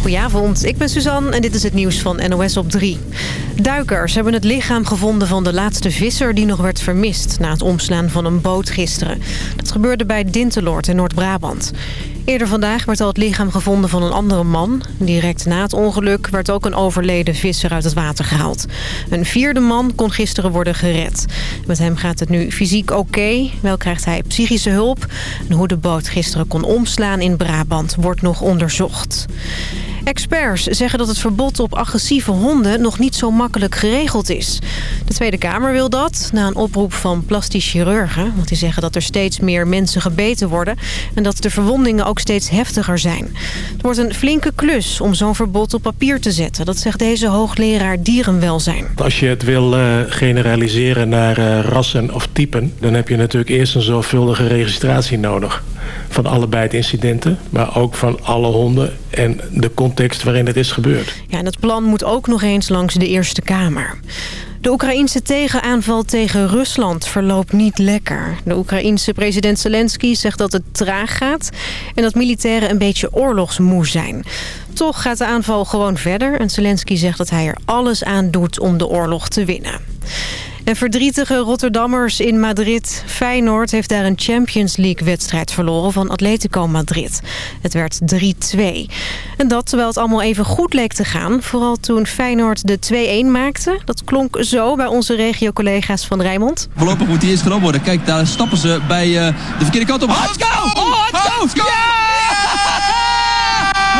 Goedenavond, ik ben Suzanne en dit is het nieuws van NOS op 3. Duikers hebben het lichaam gevonden van de laatste visser die nog werd vermist... na het omslaan van een boot gisteren. Dat gebeurde bij Dinteloord in Noord-Brabant. Eerder vandaag werd al het lichaam gevonden van een andere man. Direct na het ongeluk werd ook een overleden visser uit het water gehaald. Een vierde man kon gisteren worden gered. Met hem gaat het nu fysiek oké. Wel krijgt hij psychische hulp. Hoe de boot gisteren kon omslaan in Brabant wordt nog onderzocht. Experts zeggen dat het verbod op agressieve honden nog niet zo makkelijk geregeld is. De Tweede Kamer wil dat, na een oproep van plastisch chirurgen. Want die zeggen dat er steeds meer mensen gebeten worden... en dat de verwondingen ook steeds heftiger zijn. Het wordt een flinke klus om zo'n verbod op papier te zetten. Dat zegt deze hoogleraar dierenwelzijn. Als je het wil uh, generaliseren naar uh, rassen of typen... dan heb je natuurlijk eerst een zorgvuldige registratie nodig van allebei de incidenten, maar ook van alle honden en de context waarin het is gebeurd. Ja, en het plan moet ook nog eens langs de Eerste Kamer. De Oekraïnse tegenaanval tegen Rusland verloopt niet lekker. De Oekraïense president Zelensky zegt dat het traag gaat... en dat militairen een beetje oorlogsmoe zijn. Toch gaat de aanval gewoon verder... en Zelensky zegt dat hij er alles aan doet om de oorlog te winnen. En verdrietige Rotterdammers in Madrid. Feyenoord heeft daar een Champions League-wedstrijd verloren van Atletico Madrid. Het werd 3-2. En dat terwijl het allemaal even goed leek te gaan. Vooral toen Feyenoord de 2-1 maakte. Dat klonk zo bij onze regio-collega's van Rijmond. Voorlopig moet die eerst genomen worden. Kijk, daar stappen ze bij uh, de verkeerde kant op. Hartsko! Oh, Hartsko! Ja!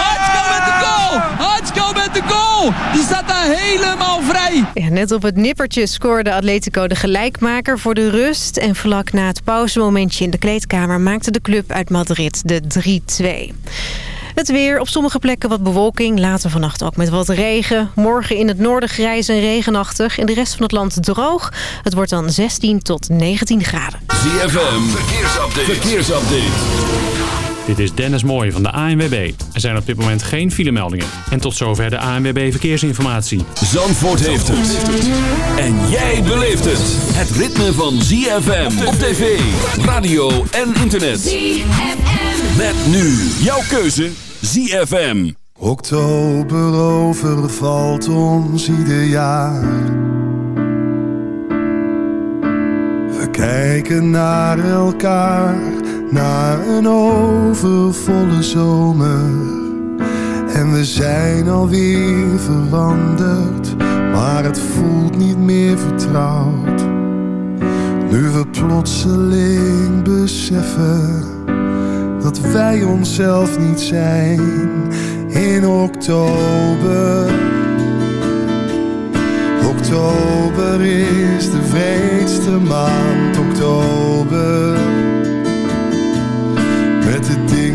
Hartsko met de goal! Hartsko met de goal! Helemaal vrij. Ja, net op het nippertje scoorde Atletico de gelijkmaker voor de rust. En vlak na het pauzemomentje in de kleedkamer maakte de club uit Madrid de 3-2. Het weer, op sommige plekken wat bewolking. Later vannacht ook met wat regen. Morgen in het noorden grijs en regenachtig. In de rest van het land droog. Het wordt dan 16 tot 19 graden. ZFM, verkeersupdate. verkeersupdate. Dit is Dennis Mooij van de ANWB. Er zijn op dit moment geen filemeldingen. En tot zover de ANWB Verkeersinformatie. Zandvoort heeft het. En jij beleeft het. Het ritme van ZFM op tv, radio en internet. ZFM. Met nu jouw keuze ZFM. Oktober overvalt ons ieder jaar. We kijken naar elkaar na een overvolle zomer. En we zijn alweer veranderd, maar het voelt niet meer vertrouwd. Nu we plotseling beseffen dat wij onszelf niet zijn in oktober. Oktober is de vreedste maand, oktober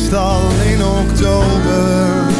Meestal in oktober.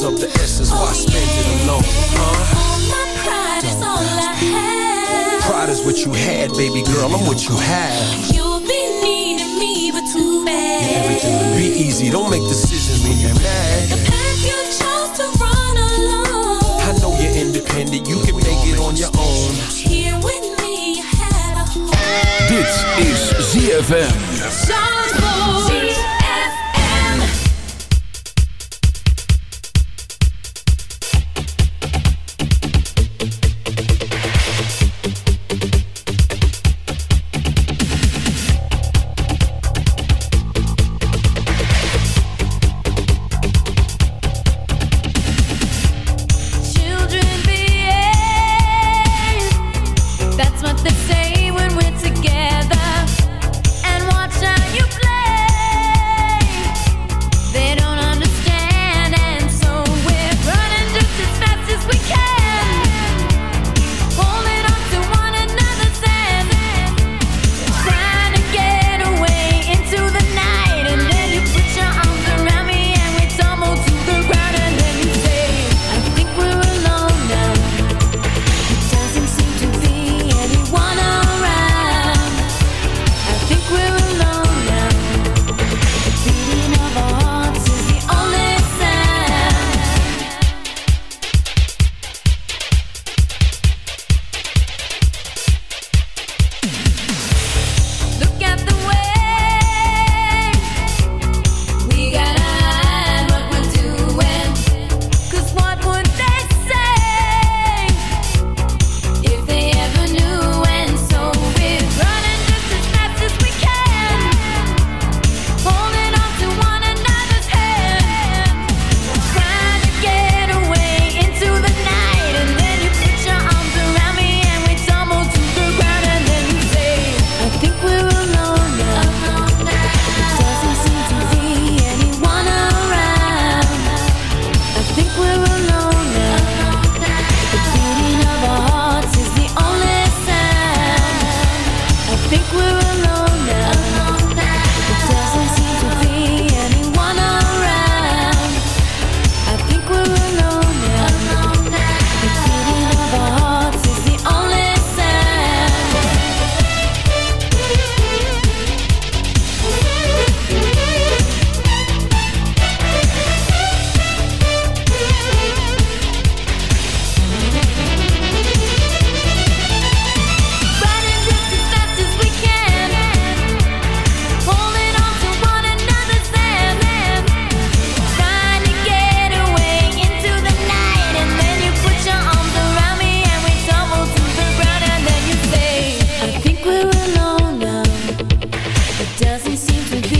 Is of the essence, why spend it alone? Huh? All my pride is all I have. Pride is what you had, baby girl, I'm what you have. You'll be needing me, but too bad. Be easy, don't make decisions when you're mad. The path you chose to run alone. I know you're independent, you can make it on your own. Here with me, you had a home. Dit is ZFM. ZFM. seems to be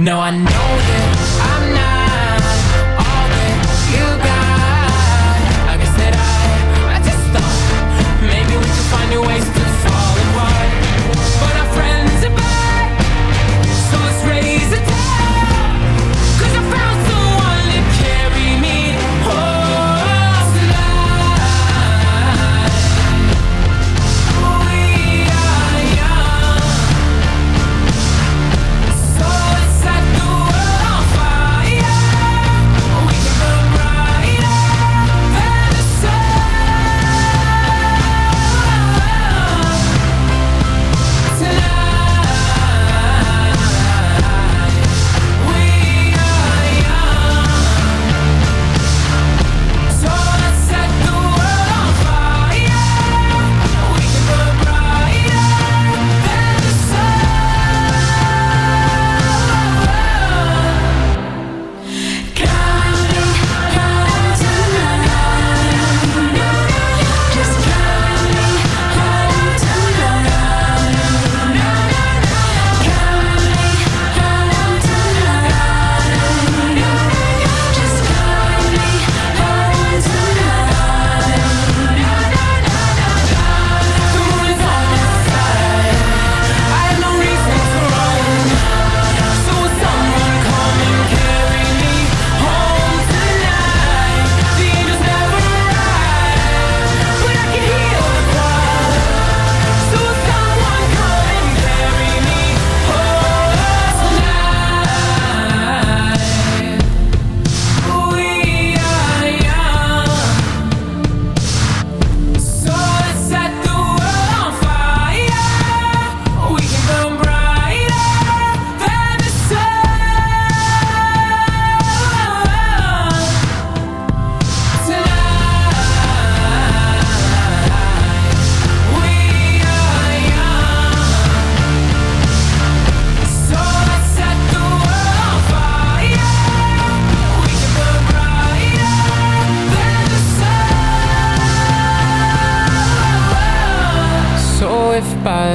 No, I know.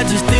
I just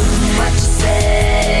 what you say.